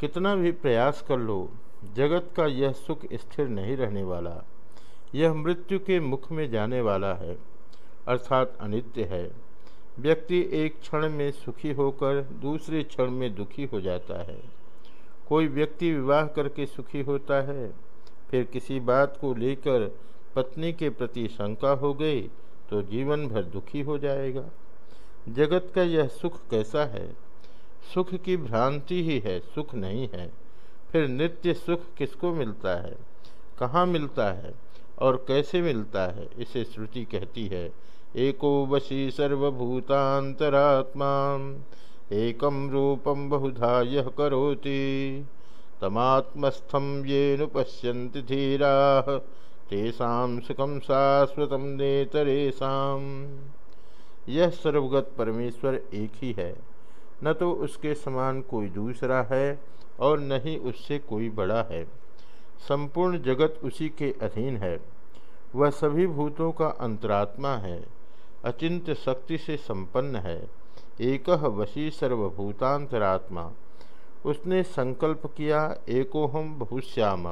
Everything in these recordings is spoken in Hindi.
कितना भी प्रयास कर लो, जगत का यह सुख स्थिर नहीं रहने वाला। यह मृत्यु के मुख में जाने वाला है, अर्थात अनित्य है। व्यक्ति एक क्षण में सुखी होकर दूसरे क्षण में दुखी हो जाता है। कोई व्यक्ति विवाह करके सुखी होता है, फिर किसी बात को लेकर पत्नी के प्रति शंका हो गई तो जीवन भर दुखी हो जाएगा। जगत का यह सुख कैसा है? सुख की भ्रांति ही है, सुख नहीं है। फिर नित्य सुख किसको मिलता है? कहाँ मिलता है और कैसे मिलता है? इसे श्रुति कहती है, एको वशी सर्वभूतांतरात्मा एकम रूपम बहुधा यह करोति। तमात्मस्थम ये नुपश्यन्ति धीरा, तेषा सुखम शाश्वत नेतरेशम यह सर्वगत परमेश्वर एक ही है। न तो उसके समान कोई दूसरा है और न ही उससे कोई बड़ा है। संपूर्ण जगत उसी के अधीन है। वह सभी भूतों का अंतरात्मा है। अचिंत्य शक्ति से संपन्न है। एक वशी सर्वभूतांतरात्मा। उसने संकल्प किया एको हम बहुश्याम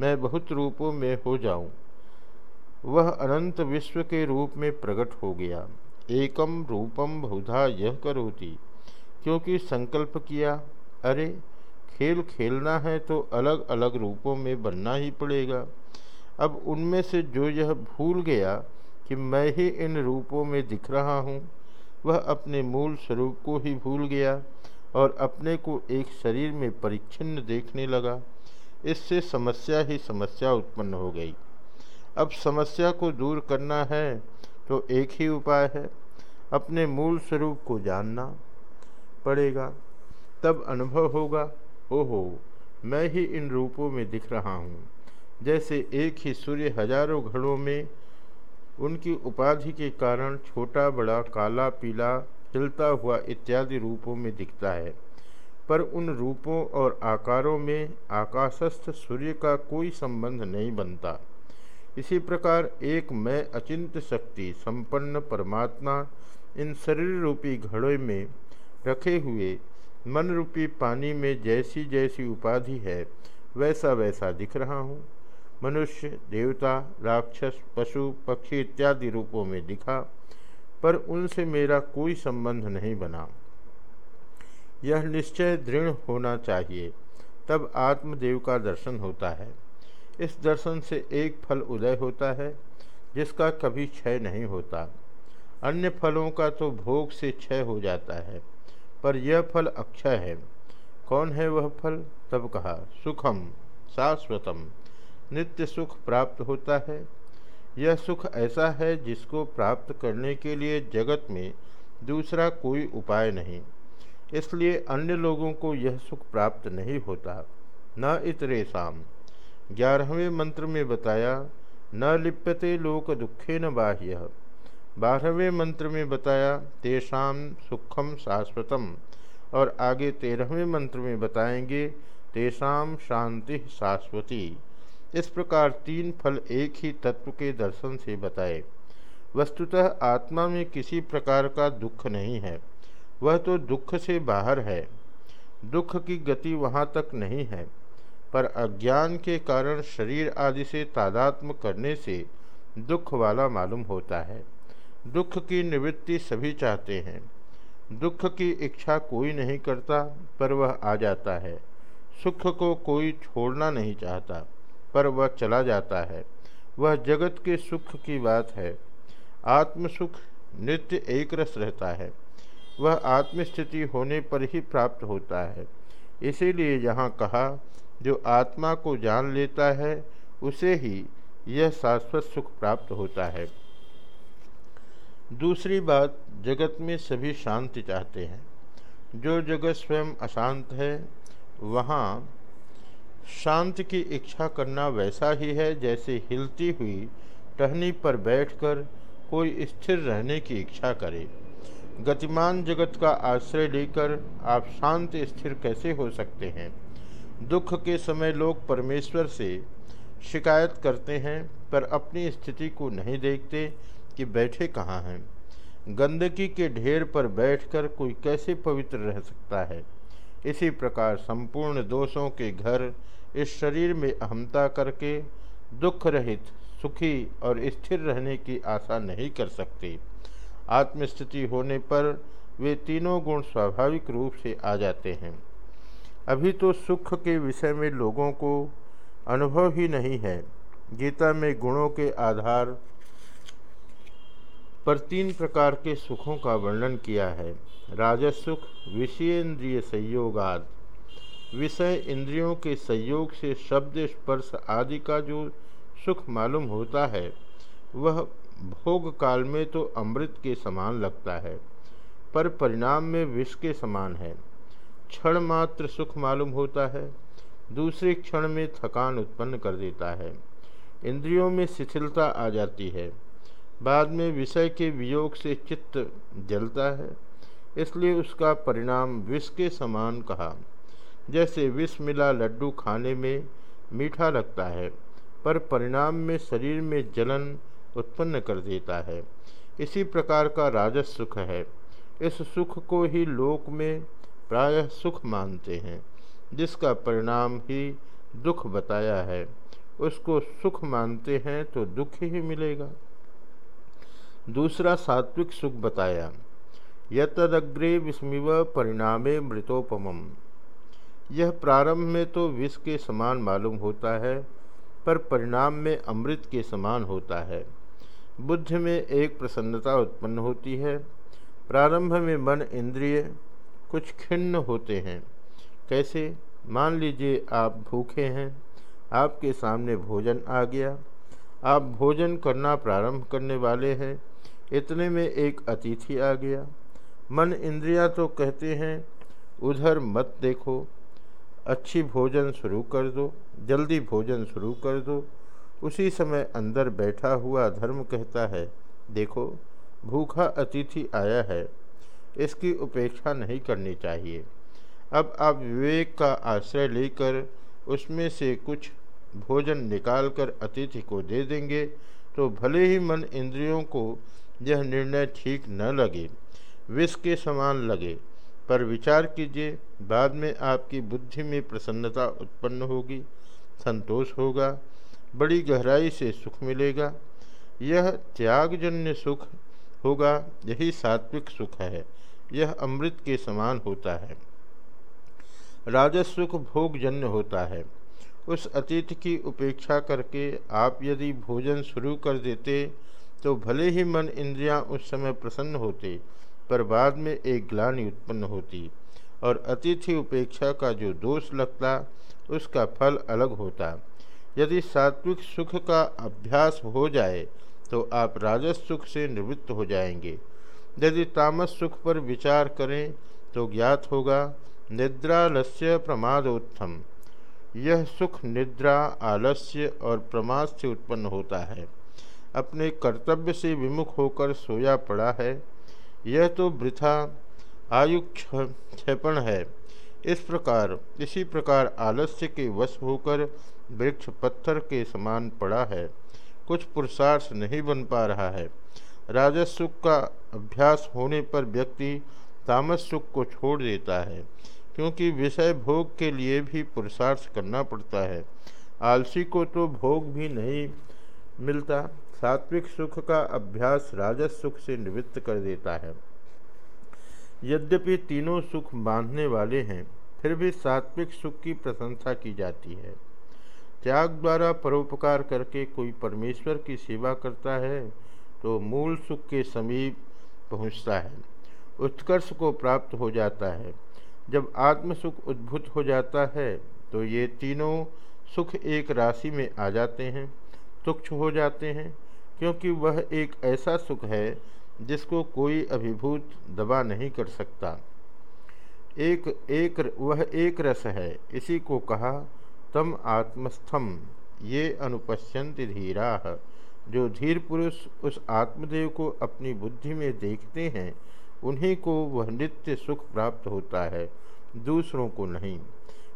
मैं बहुत रूपों में हो जाऊँ। वह अनंत विश्व के रूप में प्रकट हो गया। एकम रूपम बहुधा यह करोती। क्योंकि संकल्प किया, अरे, खेल खेलना है तो अलग अलग रूपों में बनना ही पड़ेगा। अब उनमें से जो यह भूल गया कि मैं ही इन रूपों में दिख रहा हूँ, वह अपने मूल स्वरूप को ही भूल गया और अपने को एक शरीर में परिच्छिन्न देखने लगा। इससे समस्या ही समस्या उत्पन्न हो गई। अब समस्या को दूर करना है तो एक ही उपाय है, अपने मूल स्वरूप को जानना। पड़ेगा, तब अनुभव होगा, ओहो, मैं ही इन रूपों में दिख रहा हूँ। जैसे एक ही सूर्य हज़ारों घड़ों में, उनकी उपाधि के कारण छोटा, बड़ा, काला, पीला, हिलता हुआ इत्यादि रूपों में दिखता है। पर उन रूपों और आकारों में आकाशस्थ सूर्य का कोई संबंध नहीं बनता। इसी प्रकार एक मैं अचिंत शक्ति, संपन्न परमात्मा, इन शरीर रूपी घड़ों में रखे हुए मन रूपी पानी में जैसी जैसी उपाधि है, वैसा वैसा दिख रहा हूँ। मनुष्य, देवता, राक्षस, पशु, पक्षी इत्यादि रूपों में दिखा, पर उनसे मेरा कोई संबंध नहीं बना। यह निश्चय दृढ़ होना चाहिए, तब आत्मदेव का दर्शन होता है। इस दर्शन से एक फल उदय होता है, जिसका कभी क्षय नहीं होता। अन्य फलों का तो भोग से क्षय हो जाता है। पर यह फल अक्षय है। कौन है वह फल? तब कहा, सुखम, शाश्वतम। नित्य सुख प्राप्त होता है। यह सुख ऐसा है जिसको प्राप्त करने के लिए जगत में दूसरा कोई उपाय नहीं। इसलिए अन्य लोगों को यह सुख प्राप्त नहीं होता। न इतरे शाम ग्यारहवें मंत्र में बताया, न लिप्यते लोक दुखे न बाह्य। बारहवें मंत्र में बताया तेषाम सुखम शाश्वतम। और आगे तेरहवें मंत्र में बताएँगे तेषाम शांति शाश्वती। इस प्रकार तीन फल एक ही तत्व के दर्शन से बताए। वस्तुतः आत्मा में किसी प्रकार का दुख नहीं है। वह तो दुख से बाहर है। दुख की गति वहाँ तक नहीं है। पर अज्ञान के कारण शरीर आदि से तादात्म करने से दुख वाला मालूम होता है। दुख की निवृत्ति सभी चाहते हैं। दुख की इच्छा कोई नहीं करता, पर वह आ जाता है। सुख को कोई छोड़ना नहीं चाहता, पर वह चला जाता है। वह जगत के सुख की बात है। आत्म सुख नित्य एक रस रहता है। वह आत्मस्थिति होने पर ही प्राप्त होता है। इसीलिए यहाँ कहा, जो आत्मा को जान लेता है, उसे ही यह शाश्वत सुख प्राप्त होता है। दूसरी बात, जगत में सभी शांति चाहते हैं। जो जगत स्वयं अशांत है, वहाँ शांति की इच्छा करना वैसा ही है जैसे हिलती हुई टहनी पर बैठकर कोई स्थिर रहने की इच्छा करे। गतिमान जगत का आश्रय लेकर आप शांत, स्थिर कैसे हो सकते हैं? दुख के समय लोग परमेश्वर से शिकायत करते हैं, पर अपनी स्थिति को नहीं देखते कि बैठे कहाँ हैं? गंदगी के ढेर पर बैठकर कोई कैसे पवित्र रह सकता है? इसी प्रकार संपूर्ण दोषों के घर इस शरीर में अहमता करके दुख रहित सुखी और स्थिर रहने की आशा नहीं कर सकते। आत्मस्थिति होने पर वे तीनों गुण स्वाभाविक रूप से आ जाते हैं। अभी तो सुख के विषय में लोगों को अनुभव ही नहीं है। गीता में गुणों के आधार पर तीन प्रकार के सुखों का वर्णन किया है। राजसुख, विषयेंद्रिय संयोगाद। विषय इंद्रियों के संयोग से शब्द स्पर्श आदि का जो सुख मालूम होता है, वह भोग काल में तो अमृत के समान लगता है, पर परिणाम में विष के समान है। क्षण मात्र सुख मालूम होता है, दूसरे क्षण में थकान उत्पन्न कर देता है। इंद्रियों में शिथिलता आ जाती है। बाद में विषय के वियोग से चित्त जलता है, इसलिए उसका परिणाम विष के समान कहा। जैसे विष मिला लड्डू खाने में मीठा लगता है, पर परिणाम में शरीर में जलन उत्पन्न कर देता है। इसी प्रकार का राजस सुख है। इस सुख को ही लोक में प्रायः सुख मानते हैं, जिसका परिणाम ही दुख बताया है। उसको सुख मानते हैं तो दुख ही मिलेगा। दूसरा सात्विक सुख बताया यदग्रे विस्मिव परिणामे मृतोपम यह प्रारंभ में तो विष के समान मालूम होता है, पर परिणाम में अमृत के समान होता है। बुद्ध में एक प्रसन्नता उत्पन्न होती है। प्रारंभ में मन इंद्रिय कुछ खिन्न होते हैं। कैसे? मान लीजिए आप भूखे हैं, आपके सामने भोजन आ गया। आप भोजन करना प्रारंभ करने वाले हैं। इतने में एक अतिथि आ गया। मन इंद्रिया तो कहते हैं, उधर मत देखो। अच्छी भोजन शुरू कर दो, जल्दी भोजन शुरू कर दो। उसी समय अंदर बैठा हुआ धर्म कहता है, देखो, भूखा अतिथि आया है। इसकी उपेक्षा नहीं करनी चाहिए। अब आप विवेक का आश्रय लेकर उसमें से कुछ भोजन निकालकर अतिथि को दे देंगे तो भले ही मन इंद्रियों को यह निर्णय ठीक न लगे, विष के समान लगे, पर विचार कीजिए, बाद में आपकी बुद्धि में प्रसन्नता उत्पन्न होगी, संतोष होगा, बड़ी गहराई से सुख मिलेगा, यह त्यागजन्य सुख होगा, यही सात्विक सुख है, यह अमृत के समान होता है। राजस सुख भोगजन्य होता है। उस अतिथि की उपेक्षा करके आप यदि भोजन शुरू कर देते तो भले ही मन इंद्रियाँ उस समय प्रसन्न होते, पर बाद में एक ग्लानि उत्पन्न होती, और अतिथि उपेक्षा का जो दोष लगता, उसका फल अलग होता। यदि सात्विक सुख का अभ्यास हो जाए तो आप राजस सुख से निवृत्त हो जाएँगे। यदि तामस सुख पर विचार करें तो ज्ञात होगा, निद्रालस्य प्रमादोत्थम। यह सुख, निद्रा, आलस्य और प्रमाद से उत्पन्न होता है। अपने कर्तव्य से विमुख होकर सोया पड़ा है। यह तो वृथा, आयु है। इस प्रकार, इसी प्रकार आलस्य के वश होकर वृक्ष पत्थर के समान पड़ा है। कुछ पुरुषार्थ नहीं बन पा रहा है। राजस सुख का अभ्यास होने पर व्यक्ति तामस सुख को छोड़ देता है। क्योंकि विषय भोग के लिए भी पुरुषार्थ करना पड़ता है। आलसी को तो भोग भी नहीं मिलता, सात्विक सुख का अभ्यास राजस सुख से निवृत्त कर देता है। यद्यपि तीनों सुख बांधने वाले हैं, फिर भी सात्विक सुख की प्रशंसा की जाती है। त्याग द्वारा परोपकार करके कोई परमेश्वर की सेवा करता है तो मूल सुख के समीप पहुँचता है, उत्कर्ष को प्राप्त हो जाता है। जब आत्म सुख उद्भुत हो जाता है तो ये तीनों सुख एक राशि में आ जाते हैं, तुक्ष हो जाते हैं, क्योंकि वह एक ऐसा सुख है जिसको कोई अभिभूत दबा नहीं कर सकता। एक एक, वह एक रस है, इसी को कहा, तम आत्मस्थम, ये अनुपश्यंति धीरा। जो धीर पुरुष उस आत्मदेव को अपनी बुद्धि में देखते हैं उन्हीं को वह नित्य सुख प्राप्त होता है, दूसरों को नहीं।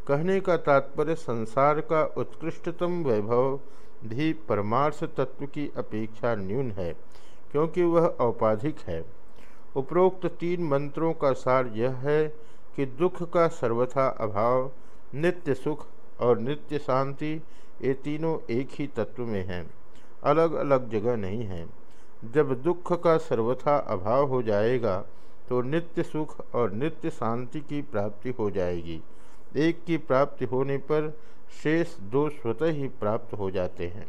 कहने का तात्पर्य संसार का उत्कृष्टतम वैभव भी परमार्थ तत्व की अपेक्षा न्यून है, क्योंकि वह औपाधिक है। उपरोक्त तीन मंत्रों का सार यह है कि दुख का सर्वथा अभाव, नित्य सुख और नित्य शांति, ये तीनों एक ही तत्व में हैं अलग अलग जगह नहीं हैं। जब दुख का सर्वथा अभाव हो जाएगा तो नित्य सुख और नित्य शांति की प्राप्ति हो जाएगी। एक की प्राप्ति होने पर शेष दो स्वतः ही प्राप्त हो जाते हैं।